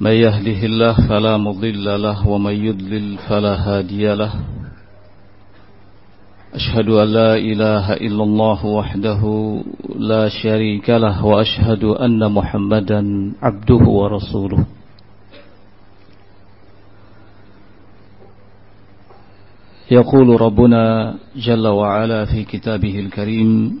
من يهده الله فلا مضل له ومن يضلل فلا هادي له. أشهد أن لا إله إلا الله وحده لا شريك له وأشهد أن محمدا عبده ورسوله. يقول ربنا جل وعلا في كتابه الكريم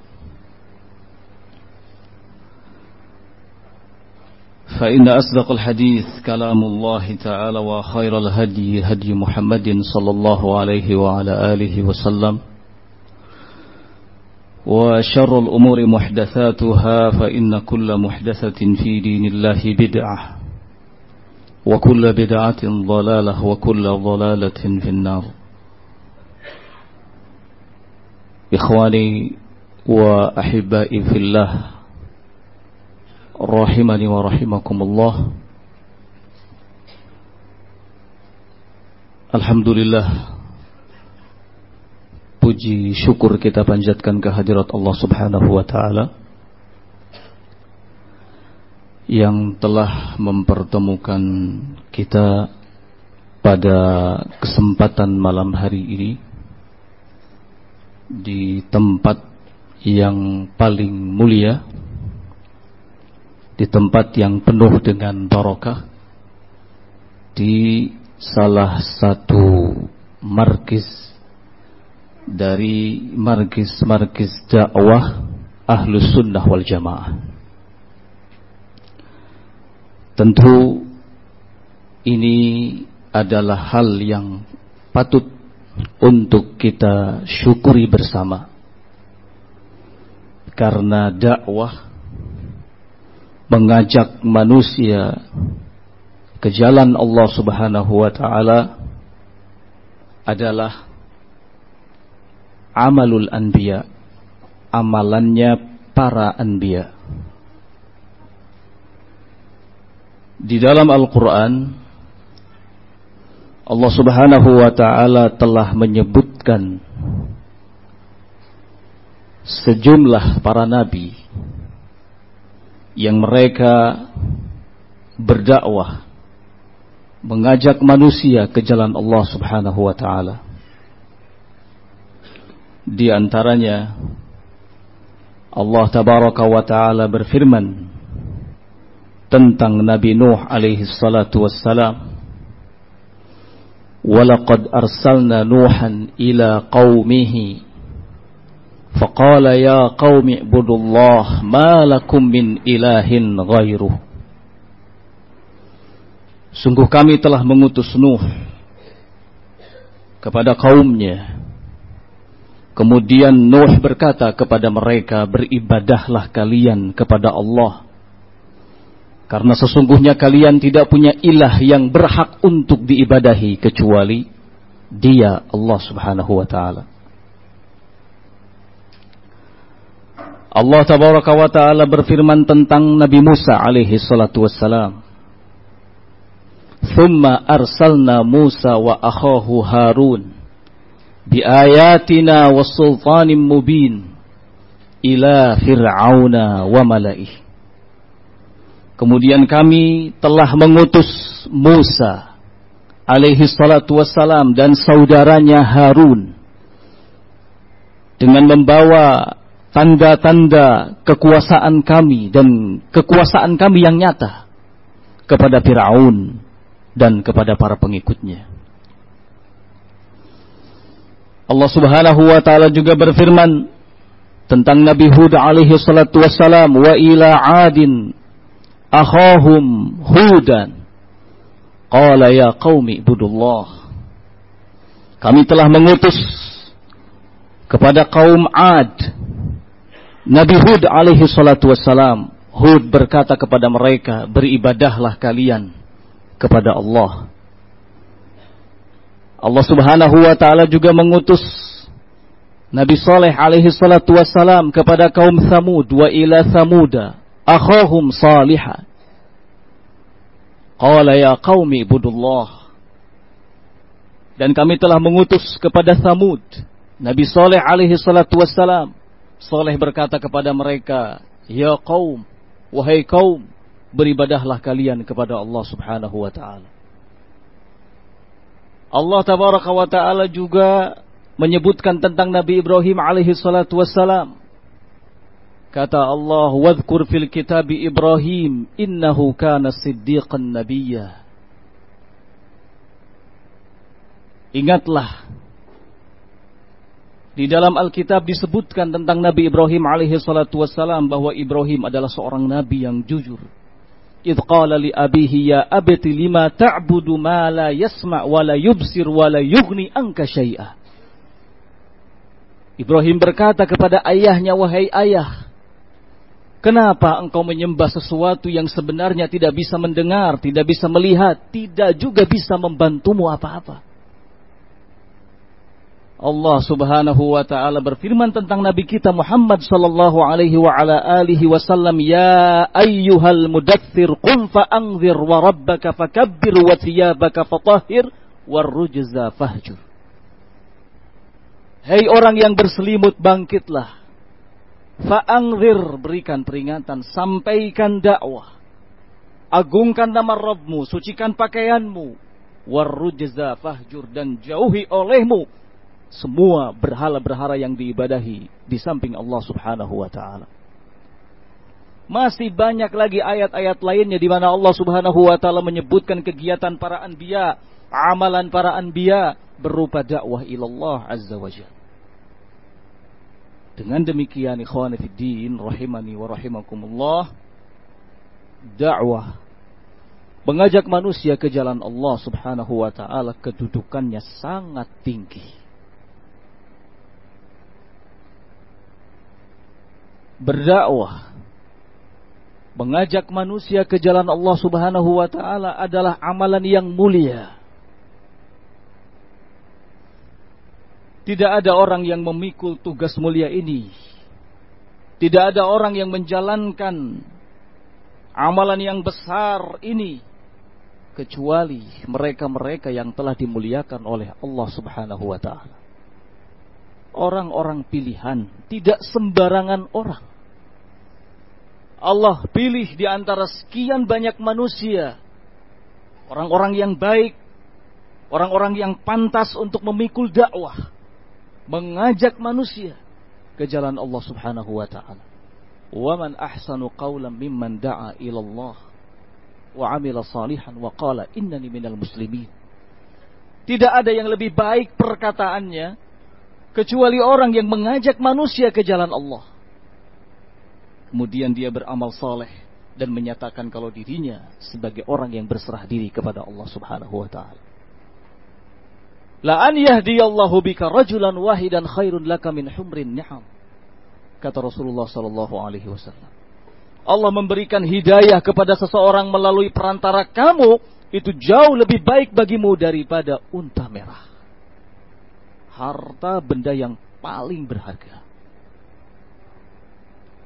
فإن أصدق الحديث كلام الله تعالى وخير الهدي هدي محمد صلى الله عليه وعلى آله وسلم وشر الأمور محدثاتها فإن كل محدثة في دين الله بدعة وكل بدعة ضلالة وكل ضلالة في النار إخواني وأحبائي في الله rahimani wa rahimakumullah. Alhamdulillah. Puji syukur kita panjatkan kehadirat Allah subhanahu wa ta'ala Yang telah mempertemukan kita pada kesempatan malam hari ini Di tempat yang paling mulia di tempat yang penuh dengan barokah di salah satu markis dari markis-markis dakwah ahlus sunnah wal jamaah. Tentu ini adalah hal yang patut untuk kita syukuri bersama. Karena dakwah mengajak manusia ke jalan Allah Subhanahu wa taala adalah amalul anbiya, amalannya para anbiya. Di dalam Al-Qur'an Allah Subhanahu wa taala telah menyebutkan sejumlah para nabi yang mereka berdakwah mengajak manusia ke jalan Allah Subhanahu wa taala. Di antaranya Allah tabaraka wa taala berfirman tentang Nabi Nuh alaihi salatu wassalam Walaqad arsalna Nuhan ila qaumihi فقال يا قوم اعبدوا الله ما لكم من إله غيره Sungguh kami telah mengutus Nuh kepada kaumnya. Kemudian Nuh berkata kepada mereka, beribadahlah kalian kepada Allah. Karena sesungguhnya kalian tidak punya ilah yang berhak untuk diibadahi kecuali dia Allah subhanahu wa ta'ala. Allah tabaraka wa taala berfirman tentang Nabi Musa alaihi salatu wassalam. Thumma arsalna Musa wa akhahu Harun bi ayatina wa sultanin mubin ila fir'auna wa malaih. Kemudian kami telah mengutus Musa alaihi salatu wassalam dan saudaranya Harun dengan membawa tanda-tanda kekuasaan kami dan kekuasaan kami yang nyata kepada Firaun dan kepada para pengikutnya. Allah Subhanahu wa taala juga berfirman tentang Nabi Hud alaihi salatu wassalam wa ila adin akhahum hudan qala ya qaumi ibudullah kami telah mengutus kepada kaum Ad Nabi Hud alaihi salatu wassalam Hud berkata kepada mereka beribadahlah kalian kepada Allah Allah subhanahu wa ta'ala juga mengutus Nabi Saleh alaihi salatu wassalam kepada kaum Samud wa ila Samuda akhahum salihah. Qala ya qaumi ibudullah. Dan kami telah mengutus kepada Samud Nabi Saleh alaihi salatu wassalam. Saleh berkata kepada mereka, "Ya kaum, wahai kaum, beribadahlah kalian kepada Allah Subhanahu wa taala." Allah tabaraka wa taala juga menyebutkan tentang Nabi Ibrahim alaihi salatu wassalam Kata Allah, "Wadhkur fil kitab Ibrahim innahu kana siddiqan nabiyya." Ingatlah di dalam Alkitab disebutkan tentang Nabi Ibrahim alaihi salatu wassalam bahwa Ibrahim adalah seorang nabi yang jujur. Idh qala li abihi ya abati lima ta'budu ma la yasma' wa la yubsir wa la yughni anka syai'a. Ibrahim berkata kepada ayahnya, wahai ayah, Kenapa engkau menyembah sesuatu yang sebenarnya tidak bisa mendengar, tidak bisa melihat, tidak juga bisa membantumu apa-apa? Allah Subhanahu wa taala berfirman tentang nabi kita Muhammad sallallahu alaihi wa ala alihi wasallam ya ayyuhal mudaththir qum fa anzir wa rabbaka fakabbir wa thiyabaka fatahhir warrujza fahjur Hei orang yang berselimut bangkitlah Fa'angzir berikan peringatan, sampaikan dakwah. Agungkan nama Rabbmu, sucikan pakaianmu. Warrujza fahjur dan jauhi olehmu semua berhala-berhala yang diibadahi di samping Allah Subhanahu wa taala. Masih banyak lagi ayat-ayat lainnya di mana Allah Subhanahu wa taala menyebutkan kegiatan para anbiya, amalan para anbiya berupa dakwah ilallah azza wajalla. Dengan demikian ikhwan fiddin rahimani wa rahimakumullah dakwah mengajak manusia ke jalan Allah Subhanahu wa taala kedudukannya sangat tinggi. Berdakwah mengajak manusia ke jalan Allah Subhanahu wa taala adalah amalan yang mulia. Tidak ada orang yang memikul tugas mulia ini. Tidak ada orang yang menjalankan amalan yang besar ini kecuali mereka-mereka yang telah dimuliakan oleh Allah Subhanahu wa taala. Orang-orang pilihan, tidak sembarangan orang. Allah pilih di antara sekian banyak manusia orang-orang yang baik, orang-orang yang pantas untuk memikul dakwah mengajak manusia ke jalan Allah Subhanahu wa taala. Wa man ahsanu qawlan mimman da'a ila Allah wa 'amila salihan wa qala innani muslimin. Tidak ada yang lebih baik perkataannya kecuali orang yang mengajak manusia ke jalan Allah. Kemudian dia beramal saleh dan menyatakan kalau dirinya sebagai orang yang berserah diri kepada Allah Subhanahu wa taala. La an yahdiyallahu bika rajulan wahidan khairun laka min humrin ni'am. Kata Rasulullah sallallahu alaihi wasallam. Allah memberikan hidayah kepada seseorang melalui perantara kamu itu jauh lebih baik bagimu daripada unta merah. Harta benda yang paling berharga.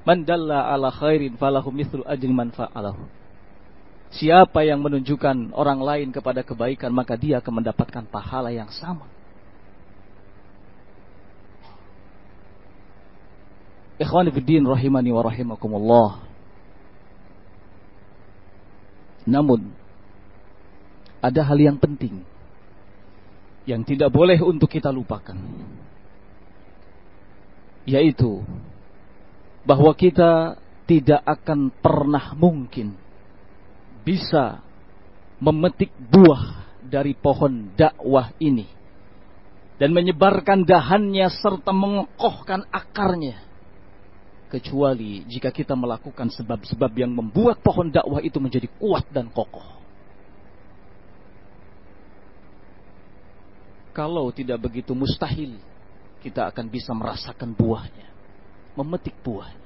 Man dalla ala khairin falahu mithlu ajri man fa'alahu. Siapa yang menunjukkan orang lain kepada kebaikan maka dia akan mendapatkan pahala yang sama. Ikhwan fiddin rahimani wa rahimakumullah. Namun ada hal yang penting yang tidak boleh untuk kita lupakan. Yaitu bahwa kita tidak akan pernah mungkin bisa memetik buah dari pohon dakwah ini dan menyebarkan dahannya serta mengokohkan akarnya kecuali jika kita melakukan sebab-sebab yang membuat pohon dakwah itu menjadi kuat dan kokoh. Kalau tidak begitu mustahil kita akan bisa merasakan buahnya, memetik buahnya.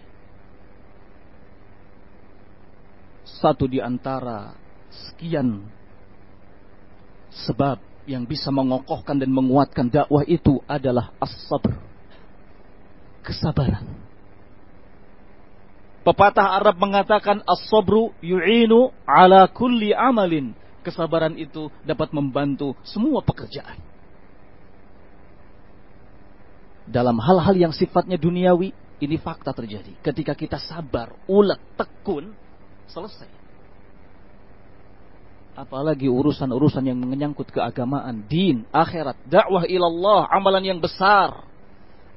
Satu di antara sekian sebab yang bisa mengokohkan dan menguatkan dakwah itu adalah as-sabr. Kesabaran. Pepatah Arab mengatakan as-sabru yu'inu ala kulli amalin. Kesabaran itu dapat membantu semua pekerjaan dalam hal-hal yang sifatnya duniawi, ini fakta terjadi. Ketika kita sabar, ulet, tekun, selesai. Apalagi urusan-urusan yang menyangkut keagamaan, din, akhirat, dakwah ilallah, amalan yang besar.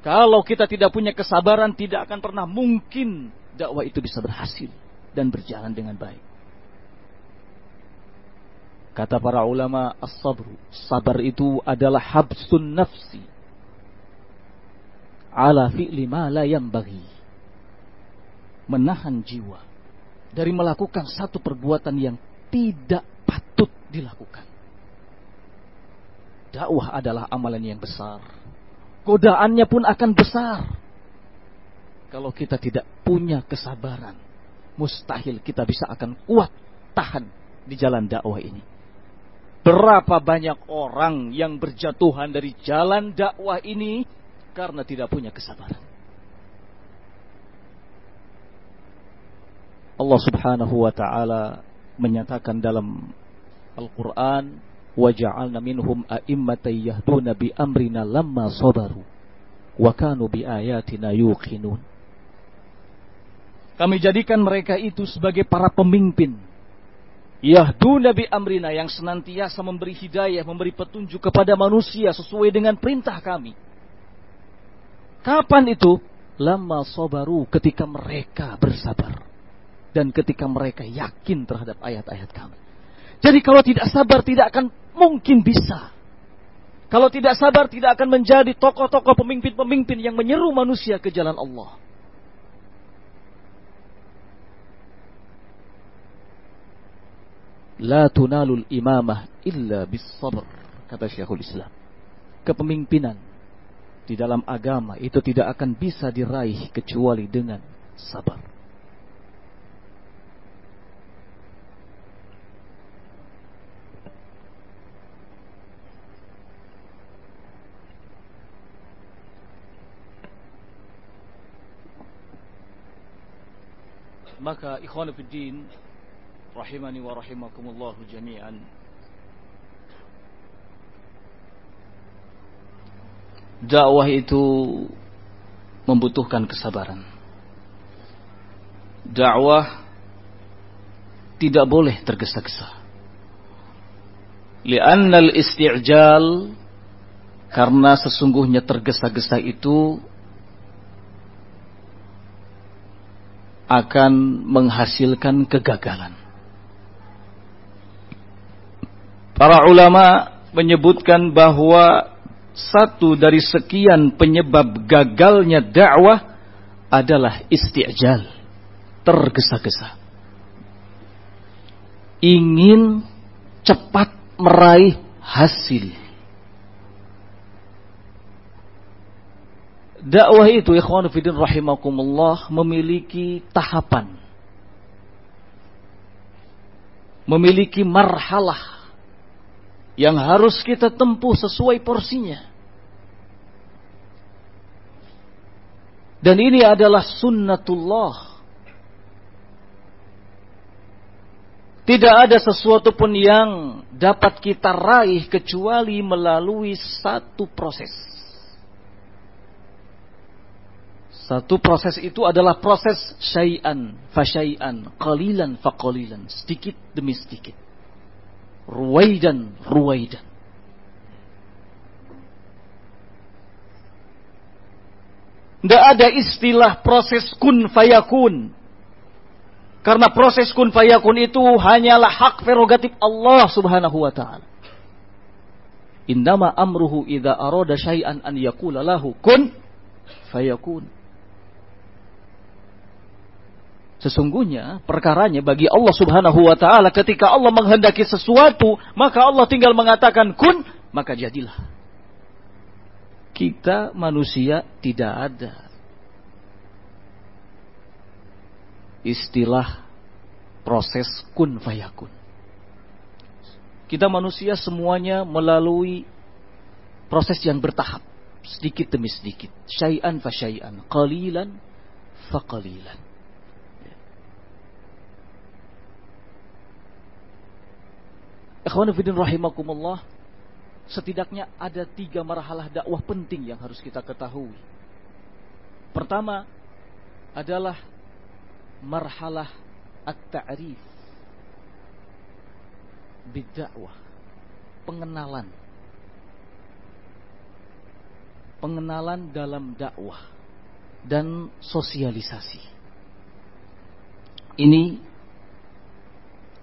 Kalau kita tidak punya kesabaran, tidak akan pernah mungkin dakwah itu bisa berhasil dan berjalan dengan baik. Kata para ulama, as-sabru. Sabar itu adalah habsun nafsi ala fi'li ma la bagi menahan jiwa dari melakukan satu perbuatan yang tidak patut dilakukan. Dakwah adalah amalan yang besar. Godaannya pun akan besar. Kalau kita tidak punya kesabaran, mustahil kita bisa akan kuat tahan di jalan dakwah ini. Berapa banyak orang yang berjatuhan dari jalan dakwah ini karena tidak punya kesabaran. Allah Subhanahu wa taala menyatakan dalam Al-Qur'an waja'alna minhum a'immatan yahduna bi amrina lamma sabaru wa kanu bi ayatina yuqinun. Kami jadikan mereka itu sebagai para pemimpin Yahduna bi amrina yang senantiasa memberi hidayah, memberi petunjuk kepada manusia sesuai dengan perintah kami. Kapan itu? Lama sobaru ketika mereka bersabar. Dan ketika mereka yakin terhadap ayat-ayat kami. Jadi kalau tidak sabar tidak akan mungkin bisa. Kalau tidak sabar tidak akan menjadi tokoh-tokoh pemimpin-pemimpin yang menyeru manusia ke jalan Allah. La tunalul imamah illa bis sabr kata Syekhul Islam. Kepemimpinan di dalam agama itu tidak akan bisa diraih kecuali dengan sabar. Maka ikhwan fiddin rahimani wa rahimakumullah jami'an dakwah itu membutuhkan kesabaran. Dakwah tidak boleh tergesa-gesa. Lianna al-isti'jal karena sesungguhnya tergesa-gesa itu akan menghasilkan kegagalan. Para ulama menyebutkan bahwa satu dari sekian penyebab gagalnya dakwah adalah isti'jal, tergesa-gesa. Ingin cepat meraih hasil. Dakwah itu ikhwan fillah rahimakumullah memiliki tahapan. Memiliki marhalah yang harus kita tempuh sesuai porsinya. Dan ini adalah sunnatullah. Tidak ada sesuatu pun yang dapat kita raih kecuali melalui satu proses. Satu proses itu adalah proses syai'an, fasyai'an, qalilan faqalilan, sedikit demi sedikit. Ruwaidan, ruwaidan. Tidak ada istilah proses kun fayakun. Karena proses kun fayakun itu hanyalah hak prerogatif Allah subhanahu wa ta'ala. Indama amruhu idha aroda syai'an an yakula lahu kun fayakun. Sesungguhnya perkaranya bagi Allah Subhanahu wa taala ketika Allah menghendaki sesuatu, maka Allah tinggal mengatakan kun, maka jadilah. Kita manusia tidak ada istilah proses kun fayakun. Kita manusia semuanya melalui proses yang bertahap, sedikit demi sedikit, syai'an fa syai'an, qalilan fa qalilan. Ikhwanufidin rahimakumullah. Setidaknya ada tiga marhalah dakwah penting yang harus kita ketahui. Pertama adalah marhalah at-ta'rif bidakwah. Pengenalan. Pengenalan dalam dakwah dan sosialisasi. Ini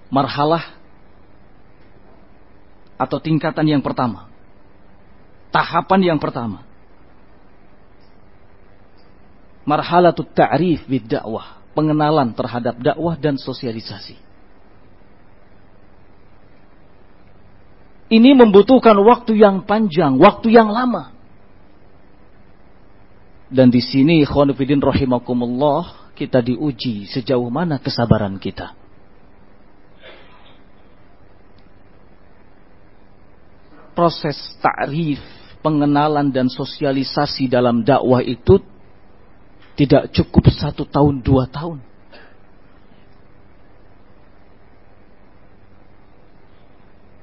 marhalah atau tingkatan yang pertama. Tahapan yang pertama. Marhalatut ta'rif bid dakwah, pengenalan terhadap dakwah dan sosialisasi. Ini membutuhkan waktu yang panjang, waktu yang lama. Dan di sini khonifidin rahimakumullah kita diuji sejauh mana kesabaran kita. Proses ta'rif, pengenalan dan sosialisasi dalam dakwah itu tidak cukup satu tahun, dua tahun.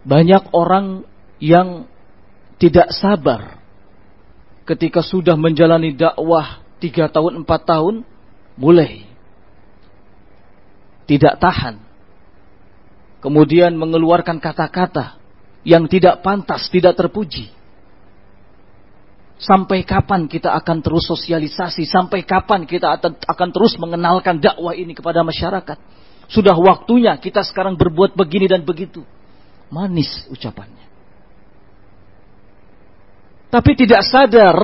Banyak orang yang tidak sabar ketika sudah menjalani dakwah tiga tahun, empat tahun, mulai tidak tahan. Kemudian mengeluarkan kata-kata yang tidak pantas, tidak terpuji. Sampai kapan kita akan terus sosialisasi? Sampai kapan kita akan terus mengenalkan dakwah ini kepada masyarakat? Sudah waktunya kita sekarang berbuat begini dan begitu. Manis ucapannya. Tapi tidak sadar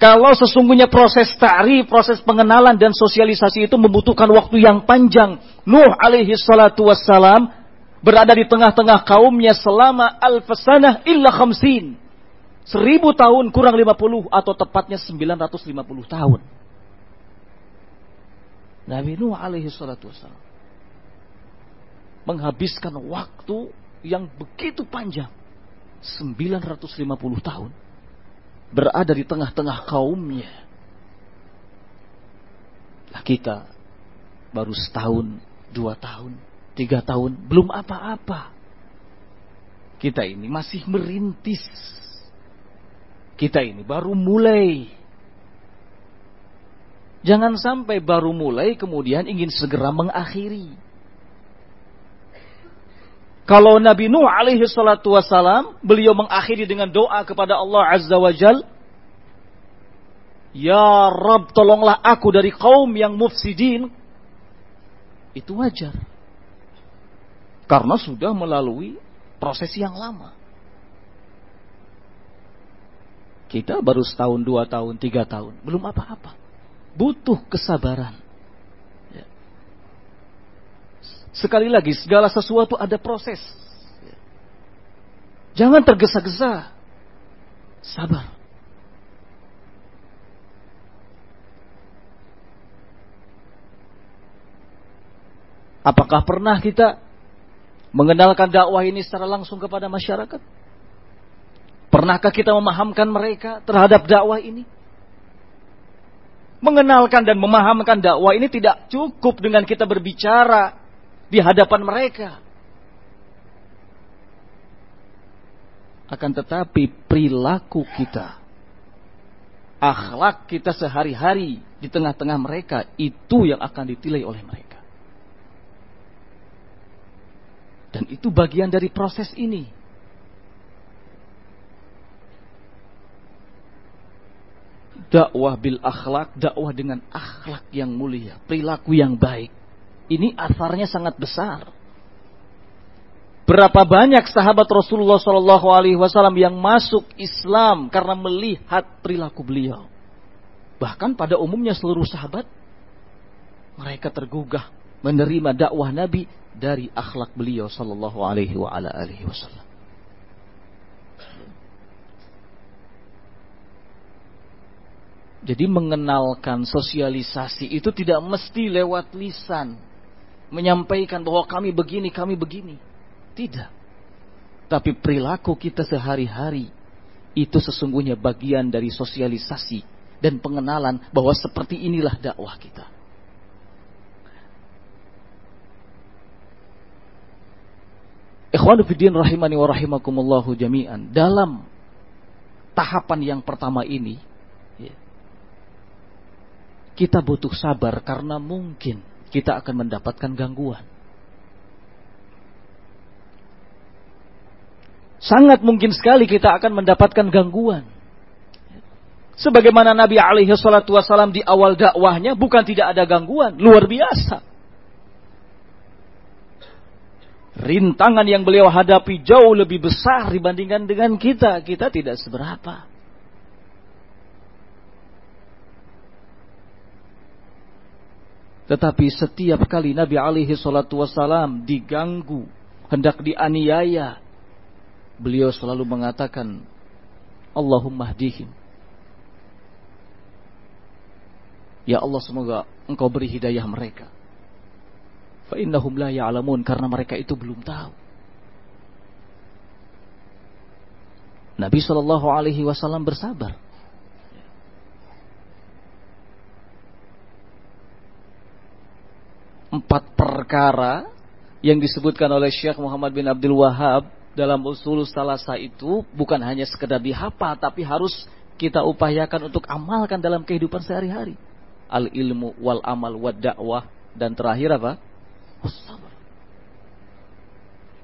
kalau sesungguhnya proses ta'rif, proses pengenalan dan sosialisasi itu membutuhkan waktu yang panjang. Nuh alaihi salatu wassalam berada di tengah-tengah kaumnya selama al-fasanah illa khamsin. Seribu tahun kurang lima puluh atau tepatnya sembilan ratus lima puluh tahun. Nabi Nuh alaihi salatu wassalam menghabiskan waktu yang begitu panjang. sembilan ratus lima puluh tahun. Berada di tengah-tengah kaumnya. Nah kita baru setahun, dua tahun, tiga tahun, belum apa-apa. Kita ini masih merintis. Kita ini baru mulai. Jangan sampai baru mulai kemudian ingin segera mengakhiri. Kalau Nabi Nuh alaihi salatu wassalam, beliau mengakhiri dengan doa kepada Allah Azza wa Jal. Ya Rabb tolonglah aku dari kaum yang mufsidin. Itu wajar. Karena sudah melalui proses yang lama. Kita baru setahun, dua tahun, tiga tahun. Belum apa-apa. Butuh kesabaran. Ya. Sekali lagi, segala sesuatu ada proses. Ya. Jangan tergesa-gesa. Sabar. Apakah pernah kita mengenalkan dakwah ini secara langsung kepada masyarakat? Pernahkah kita memahamkan mereka terhadap dakwah ini? Mengenalkan dan memahamkan dakwah ini tidak cukup dengan kita berbicara di hadapan mereka. Akan tetapi perilaku kita akhlak kita sehari-hari di tengah-tengah mereka itu yang akan ditilai oleh mereka. Dan itu bagian dari proses ini. Dakwah bil akhlak, dakwah dengan akhlak yang mulia, perilaku yang baik. Ini asarnya sangat besar. Berapa banyak sahabat Rasulullah Shallallahu Alaihi Wasallam yang masuk Islam karena melihat perilaku beliau. Bahkan pada umumnya seluruh sahabat mereka tergugah menerima dakwah Nabi dari akhlak beliau Shallallahu Alaihi Wasallam. Jadi mengenalkan sosialisasi itu tidak mesti lewat lisan menyampaikan bahwa kami begini, kami begini. Tidak. Tapi perilaku kita sehari-hari itu sesungguhnya bagian dari sosialisasi dan pengenalan bahwa seperti inilah dakwah kita. Ikhwanu fiddin rahimani wa rahimakumullahu jami'an. Dalam tahapan yang pertama ini, ya, kita butuh sabar karena mungkin kita akan mendapatkan gangguan. Sangat mungkin sekali kita akan mendapatkan gangguan. Sebagaimana Nabi alaihi salatu wasalam di awal dakwahnya bukan tidak ada gangguan, luar biasa. Rintangan yang beliau hadapi jauh lebih besar dibandingkan dengan kita. Kita tidak seberapa. Tetapi setiap kali Nabi alaihi salatu wasalam diganggu, hendak dianiaya, beliau selalu mengatakan Allahumma hdihim Ya Allah semoga engkau beri hidayah mereka fa innahum la ya'lamun karena mereka itu belum tahu Nabi Shallallahu alaihi wasallam bersabar empat perkara yang disebutkan oleh Syekh Muhammad bin Abdul Wahab dalam usul salasa itu bukan hanya sekedar dihafal tapi harus kita upayakan untuk amalkan dalam kehidupan sehari-hari. Al ilmu wal amal wad dakwah dan terakhir apa? Sabar.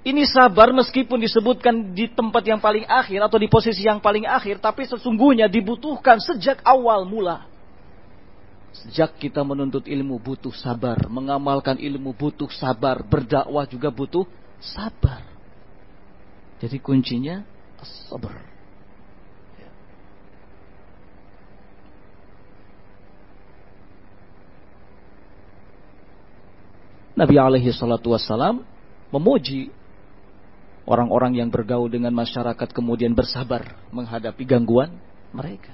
Ini sabar meskipun disebutkan di tempat yang paling akhir atau di posisi yang paling akhir tapi sesungguhnya dibutuhkan sejak awal mula. Sejak kita menuntut ilmu butuh sabar, mengamalkan ilmu butuh sabar, berdakwah juga butuh sabar. Jadi kuncinya sabar. Nabi alaihi salatu wassalam memuji orang-orang yang bergaul dengan masyarakat kemudian bersabar menghadapi gangguan mereka.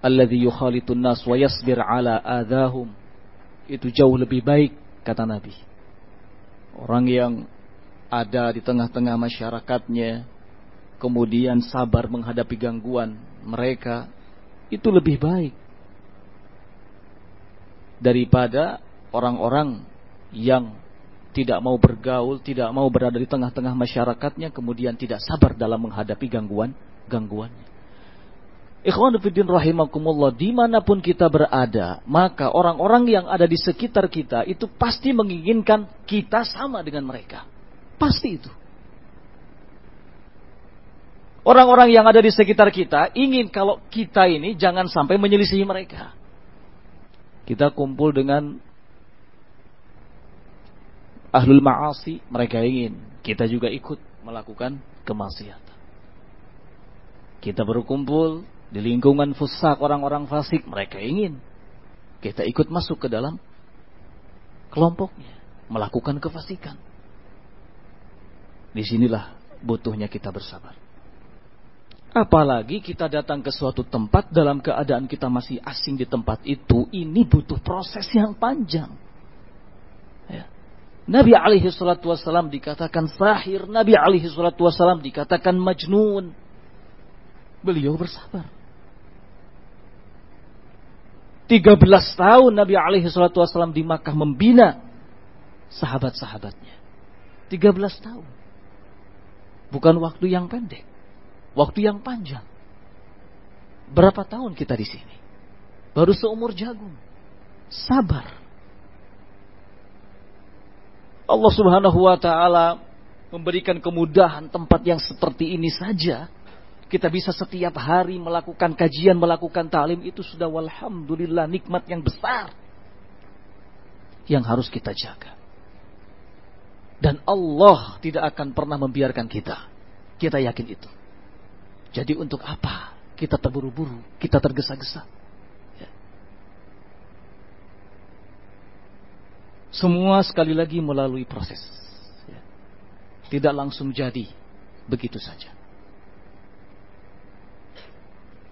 Alladhi yukhalitun nas wa yasbir ala adahum. Itu jauh lebih baik kata Nabi. Orang yang ada di tengah-tengah masyarakatnya, kemudian sabar menghadapi gangguan mereka, itu lebih baik daripada orang-orang yang tidak mau bergaul, tidak mau berada di tengah-tengah masyarakatnya, kemudian tidak sabar dalam menghadapi gangguan-gangguannya. Ikhwanuddin rahimakumullah, di mana pun kita berada, maka orang-orang yang ada di sekitar kita itu pasti menginginkan kita sama dengan mereka. Pasti itu. Orang-orang yang ada di sekitar kita ingin kalau kita ini jangan sampai menyelisihi mereka. Kita kumpul dengan ahlul ma'asi, mereka ingin kita juga ikut melakukan kemaksiatan. Kita berkumpul di lingkungan fusak orang-orang fasik, mereka ingin kita ikut masuk ke dalam kelompoknya, melakukan kefasikan. Di sinilah butuhnya kita bersabar. Apalagi kita datang ke suatu tempat dalam keadaan kita masih asing di tempat itu, ini butuh proses yang panjang. Nabi alaihi salatu wassalam dikatakan sahir, Nabi alaihi salatu wassalam dikatakan majnun. Beliau bersabar. 13 tahun Nabi alaihi salatu wassalam di Makkah membina sahabat-sahabatnya. 13 tahun. Bukan waktu yang pendek. Waktu yang panjang. Berapa tahun kita di sini? Baru seumur jagung. Sabar. Allah Subhanahu wa taala memberikan kemudahan tempat yang seperti ini saja. Kita bisa setiap hari melakukan kajian, melakukan talim itu sudah walhamdulillah nikmat yang besar yang harus kita jaga. Dan Allah tidak akan pernah membiarkan kita. Kita yakin itu. Jadi untuk apa kita terburu-buru, kita tergesa-gesa? Semua sekali lagi melalui proses. Ya. Tidak langsung jadi begitu saja.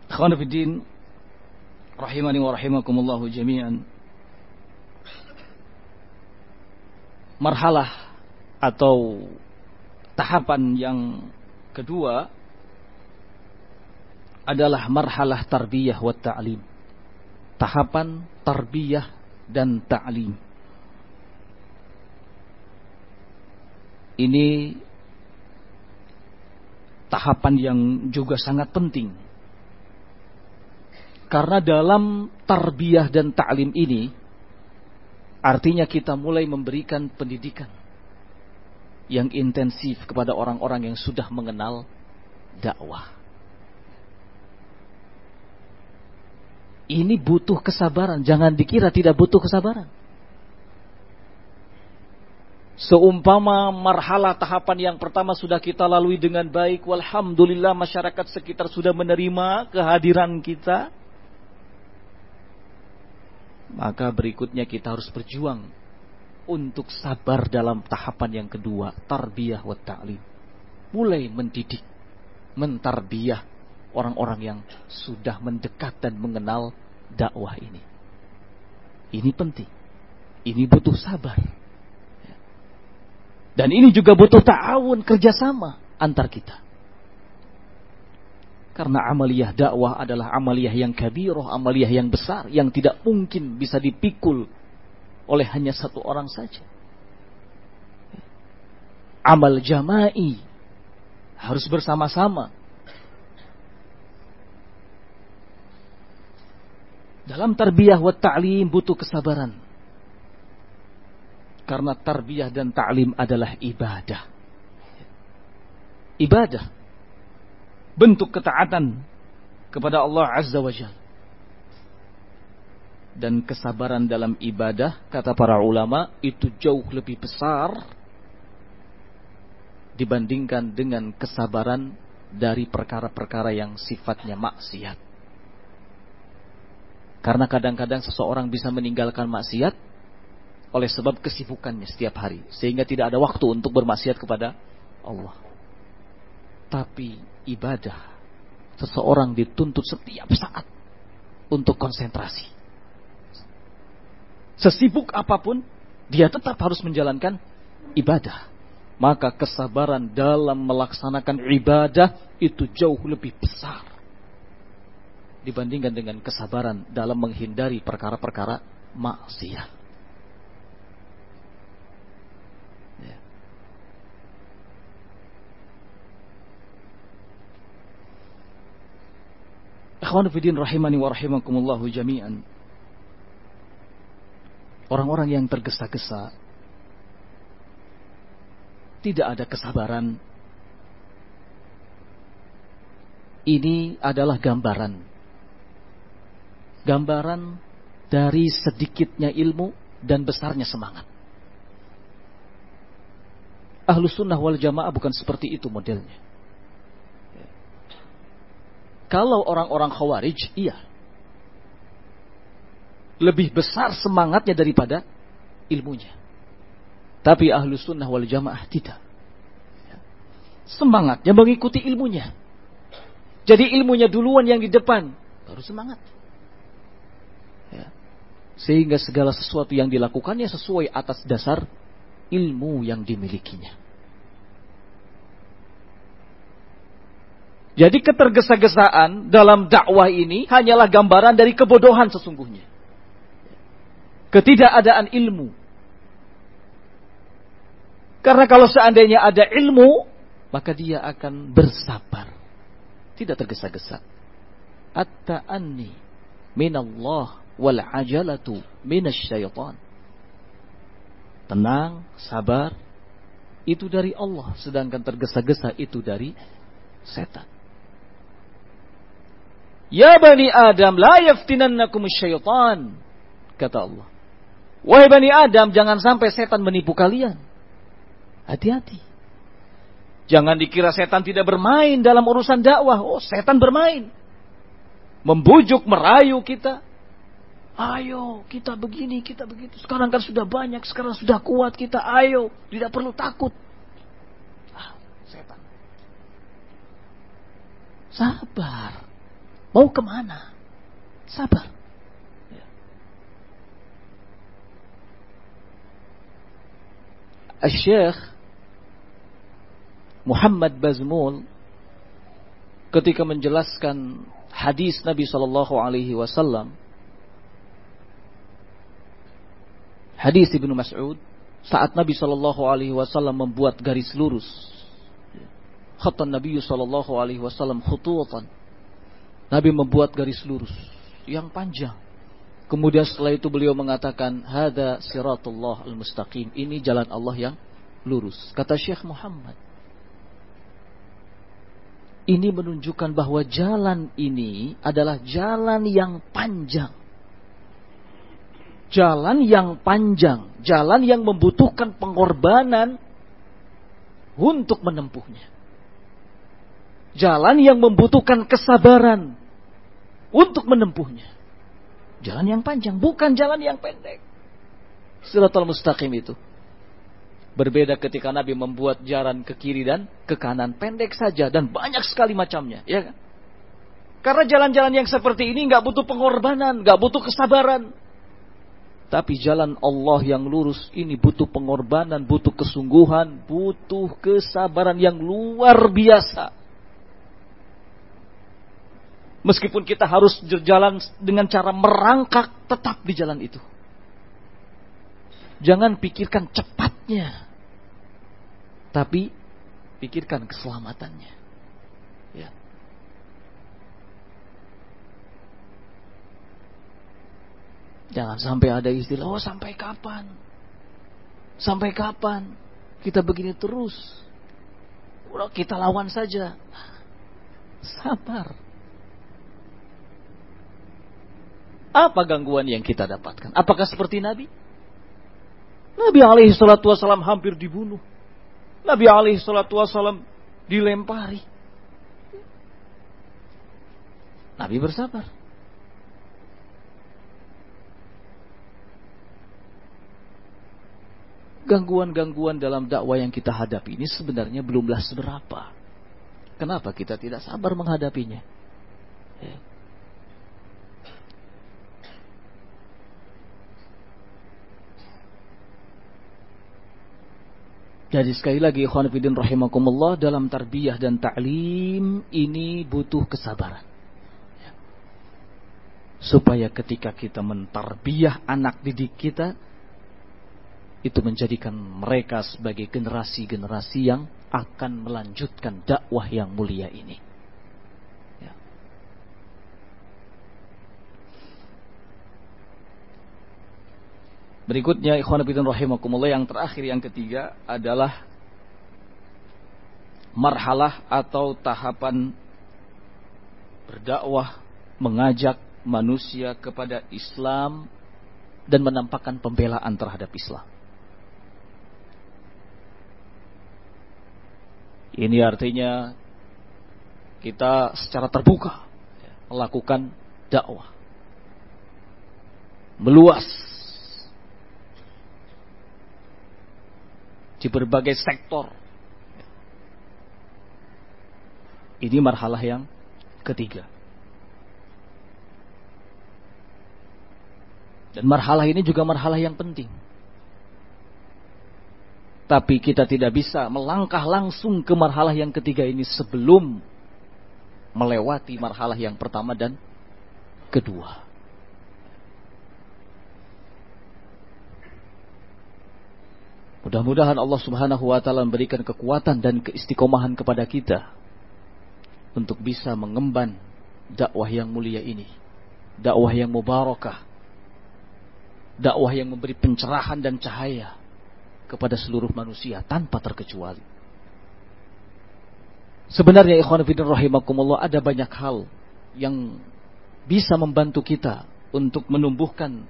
Akhwanafidin rahimani wa rahimakumullahu jami'an. Marhalah atau tahapan yang kedua adalah marhalah tarbiyah wa ta'lim. Tahapan tarbiyah dan ta'lim. Ini tahapan yang juga sangat penting. Karena dalam tarbiyah dan ta'lim ini artinya kita mulai memberikan pendidikan yang intensif kepada orang-orang yang sudah mengenal dakwah. Ini butuh kesabaran, jangan dikira tidak butuh kesabaran. Seumpama marhalah tahapan yang pertama sudah kita lalui dengan baik, walhamdulillah masyarakat sekitar sudah menerima kehadiran kita. Maka berikutnya kita harus berjuang untuk sabar dalam tahapan yang kedua, tarbiyah wa ta'lim. Mulai mendidik, mentarbiyah orang-orang yang sudah mendekat dan mengenal dakwah ini. Ini penting. Ini butuh sabar. Dan ini juga butuh ta'awun kerjasama antar kita. Karena amaliyah dakwah adalah amaliyah yang kabiroh, amaliyah yang besar, yang tidak mungkin bisa dipikul oleh hanya satu orang saja. Amal jama'i harus bersama-sama. Dalam tarbiyah wa ta'lim butuh kesabaran. Karena tarbiyah dan ta'lim adalah ibadah. Ibadah. Bentuk ketaatan kepada Allah Azza wa Jal. Dan kesabaran dalam ibadah, kata para ulama, itu jauh lebih besar dibandingkan dengan kesabaran dari perkara-perkara yang sifatnya maksiat. Karena kadang-kadang seseorang bisa meninggalkan maksiat oleh sebab kesibukannya setiap hari sehingga tidak ada waktu untuk bermaksiat kepada Allah. Tapi ibadah seseorang dituntut setiap saat untuk konsentrasi. Sesibuk apa pun dia tetap harus menjalankan ibadah. Maka kesabaran dalam melaksanakan ibadah itu jauh lebih besar dibandingkan dengan kesabaran dalam menghindari perkara-perkara maksiat. Ikhwan Fidin rahimani wa rahimakumullahu jami'an. Orang-orang yang tergesa-gesa tidak ada kesabaran. Ini adalah gambaran. Gambaran dari sedikitnya ilmu dan besarnya semangat. Ahlus sunnah wal jamaah bukan seperti itu modelnya. Kalau orang-orang khawarij, iya. Lebih besar semangatnya daripada ilmunya. Tapi ahlu sunnah wal jamaah tidak. Semangatnya mengikuti ilmunya. Jadi ilmunya duluan yang di depan. Baru semangat. Ya. Sehingga segala sesuatu yang dilakukannya sesuai atas dasar ilmu yang dimilikinya. Jadi ketergesa-gesaan dalam dakwah ini hanyalah gambaran dari kebodohan sesungguhnya. Ketidakadaan ilmu. Karena kalau seandainya ada ilmu, maka dia akan bersabar. Tidak tergesa-gesa. at-ta'anni minallah wal ajalatu minasyaitan. Tenang, sabar, itu dari Allah, sedangkan tergesa-gesa itu dari setan. Ya bani Adam, la yaftinannakum syaitan, kata Allah. Wahai bani Adam, jangan sampai setan menipu kalian. Hati-hati. Jangan dikira setan tidak bermain dalam urusan dakwah. Oh, setan bermain. Membujuk, merayu kita. Ayo, kita begini, kita begitu. Sekarang kan sudah banyak, sekarang sudah kuat kita. Ayo, tidak perlu takut. Ah, setan. Sabar. Mau ke mana? Sabar. Ya. Syekh Muhammad Bazmul ketika menjelaskan hadis Nabi Shallallahu Alaihi Wasallam Hadis Ibnu Mas'ud saat Nabi Shallallahu alaihi wasallam membuat garis lurus. Khatan Nabi Shallallahu alaihi wasallam khututan. Nabi membuat garis lurus yang panjang. Kemudian setelah itu beliau mengatakan, "Hada siratullah al-mustaqim." Ini jalan Allah yang lurus. Kata Syekh Muhammad. Ini menunjukkan bahwa jalan ini adalah jalan yang panjang jalan yang panjang, jalan yang membutuhkan pengorbanan untuk menempuhnya. Jalan yang membutuhkan kesabaran untuk menempuhnya. Jalan yang panjang, bukan jalan yang pendek. Siratul mustaqim itu. Berbeda ketika Nabi membuat jalan ke kiri dan ke kanan. Pendek saja dan banyak sekali macamnya. Ya kan? Karena jalan-jalan yang seperti ini nggak butuh pengorbanan, nggak butuh kesabaran. Tapi jalan Allah yang lurus ini butuh pengorbanan, butuh kesungguhan, butuh kesabaran yang luar biasa. Meskipun kita harus berjalan dengan cara merangkak tetap di jalan itu. Jangan pikirkan cepatnya. Tapi pikirkan keselamatannya. Ya. Jangan sampai ada istilah, oh sampai kapan? Sampai kapan? Kita begini terus. Kita lawan saja. Sabar. Apa gangguan yang kita dapatkan? Apakah seperti Nabi? Nabi alaihi salatu wasalam hampir dibunuh. Nabi alaihi salatu wasalam dilempari. Nabi bersabar. gangguan-gangguan dalam dakwah yang kita hadapi ini sebenarnya belumlah seberapa. Kenapa kita tidak sabar menghadapinya? Ya. Jadi sekali lagi ikhwan fillah rahimakumullah dalam tarbiyah dan ta'lim ini butuh kesabaran. Ya. Supaya ketika kita mentarbiyah anak didik kita itu menjadikan mereka sebagai generasi-generasi yang akan melanjutkan dakwah yang mulia ini. Berikutnya ikhwan fillah rahimakumullah yang terakhir yang ketiga adalah marhalah atau tahapan berdakwah mengajak manusia kepada Islam dan menampakkan pembelaan terhadap Islam. Ini artinya kita secara terbuka melakukan dakwah. Meluas di berbagai sektor. Ini marhalah yang ketiga. Dan marhalah ini juga marhalah yang penting. Tapi kita tidak bisa melangkah langsung ke marhalah yang ketiga ini sebelum melewati marhalah yang pertama dan kedua. Mudah-mudahan Allah Subhanahu wa taala memberikan kekuatan dan keistiqomahan kepada kita untuk bisa mengemban dakwah yang mulia ini. Dakwah yang mubarakah. Dakwah yang memberi pencerahan dan cahaya kepada seluruh manusia tanpa terkecuali. Sebenarnya ikhwan fillah rahimakumullah ada banyak hal yang bisa membantu kita untuk menumbuhkan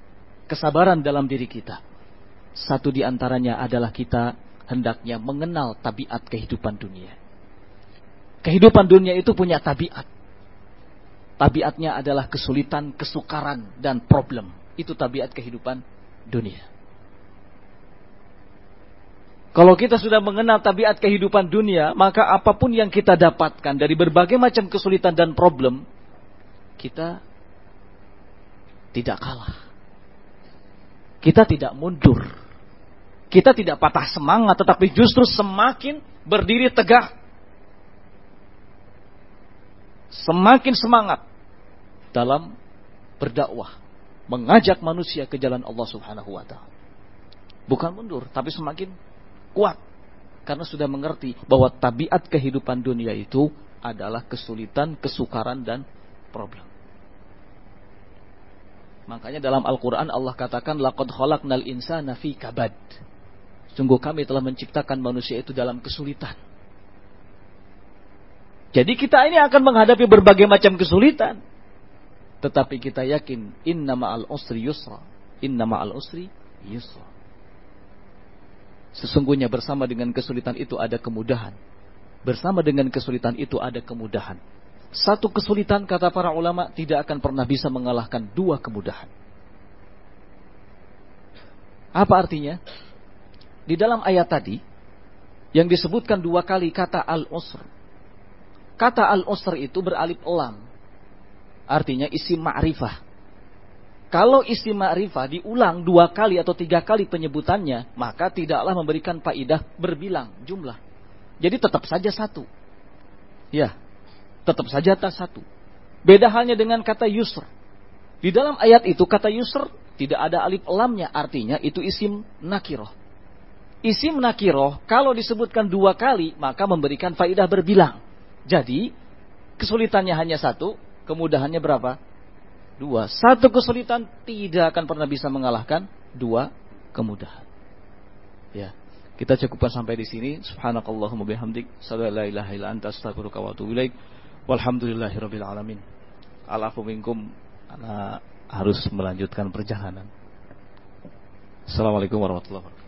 kesabaran dalam diri kita. Satu di antaranya adalah kita hendaknya mengenal tabiat kehidupan dunia. Kehidupan dunia itu punya tabiat. Tabiatnya adalah kesulitan, kesukaran, dan problem. Itu tabiat kehidupan dunia. Kalau kita sudah mengenal tabiat kehidupan dunia, maka apa pun yang kita dapatkan dari berbagai macam kesulitan dan problem, kita tidak kalah. Kita tidak mundur. Kita tidak patah semangat, tetapi justru semakin berdiri tegak. Semakin semangat dalam berdakwah, mengajak manusia ke jalan Allah Subhanahu wa taala. Bukan mundur, tapi semakin kuat karena sudah mengerti bahwa tabiat kehidupan dunia itu adalah kesulitan, kesukaran dan problem. Makanya dalam Al-Qur'an Allah katakan laqad khalaqnal insana fi kabad. Sungguh kami telah menciptakan manusia itu dalam kesulitan. Jadi kita ini akan menghadapi berbagai macam kesulitan. Tetapi kita yakin inna ma'al usri yusra. Inna ma'al usri yusra. Sesungguhnya bersama dengan kesulitan itu ada kemudahan. Bersama dengan kesulitan itu ada kemudahan. Satu kesulitan kata para ulama tidak akan pernah bisa mengalahkan dua kemudahan. Apa artinya? Di dalam ayat tadi yang disebutkan dua kali kata al-usr. Kata al-usr itu beralif lam. Artinya isi ma'rifah. Kalau isi ma'rifah diulang dua kali atau tiga kali penyebutannya, maka tidaklah memberikan faidah berbilang jumlah. Jadi tetap saja satu. Ya, tetap saja tak satu. Beda halnya dengan kata yusr. Di dalam ayat itu kata yusr tidak ada alif lamnya, artinya itu isim nakiroh. Isim nakiroh kalau disebutkan dua kali maka memberikan faidah berbilang. Jadi kesulitannya hanya satu, kemudahannya berapa? dua. Satu kesulitan tidak akan pernah bisa mengalahkan dua kemudahan. Ya. Kita cukupkan sampai di sini. Subhanakallahumma bihamdik, la ilaha illa anta wa atubu ilaik. Walhamdulillahirabbil alamin. Alafu minkum ana harus melanjutkan perjalanan. Assalamualaikum warahmatullahi wabarakatuh.